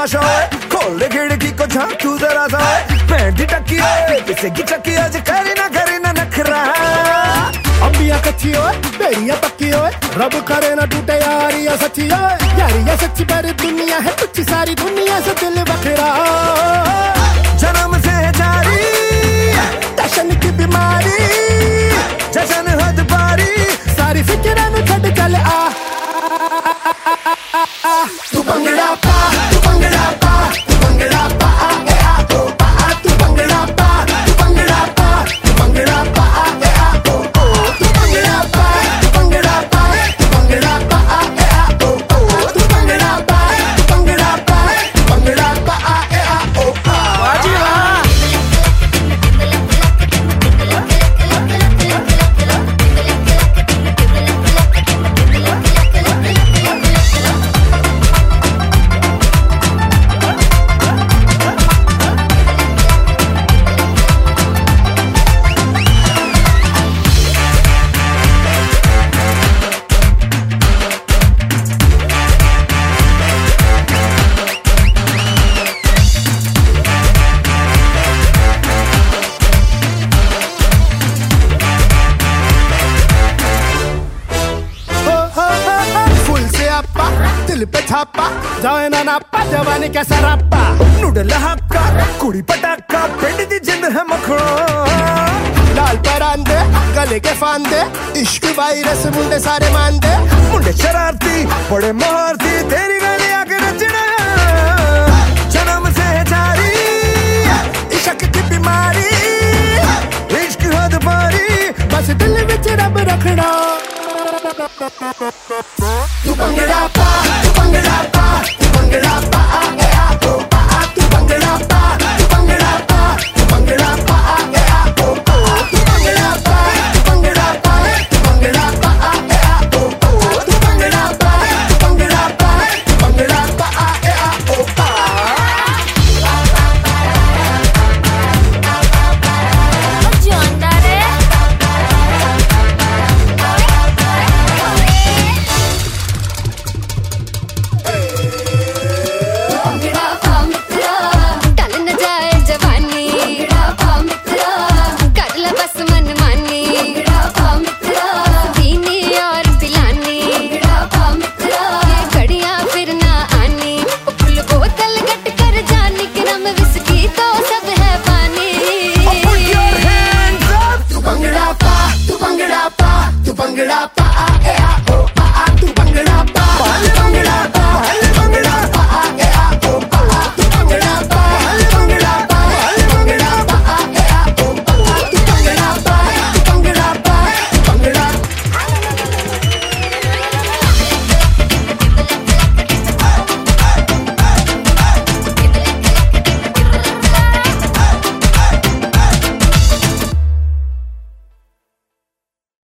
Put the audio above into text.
तमाशा है। खोल खिड़की को झाँक तू जरा सा। पैंटी टक्की किसे की चक्की आज करी ना करी ना नखरा। अंबिया कच्ची हो बेड़िया पक्की हो, रब करे ना टूटे यारिया सच्ची हो। यारिया सच्ची पर दुनिया है कुछ सारी दुनिया से दिल बखरा। दिल पे छापा जाए ना ना पा जवानी का सरापा नूडल हापका कुड़ी पटाका पिंड दी जिंद है मखड़ो लाल परांदे गले के फांदे इश्क वायरस मुंडे सारे मानदे मुंडे शरारती बड़े मारती तेरी गली आके रचना जन्म से है जारी इश्क की बीमारी इश्क हद पारी बस दिल में रब रखना तू भंगड़ा pa. भंगड़ा पा पा पा तू भंगड़ा तू भंगड़ा पा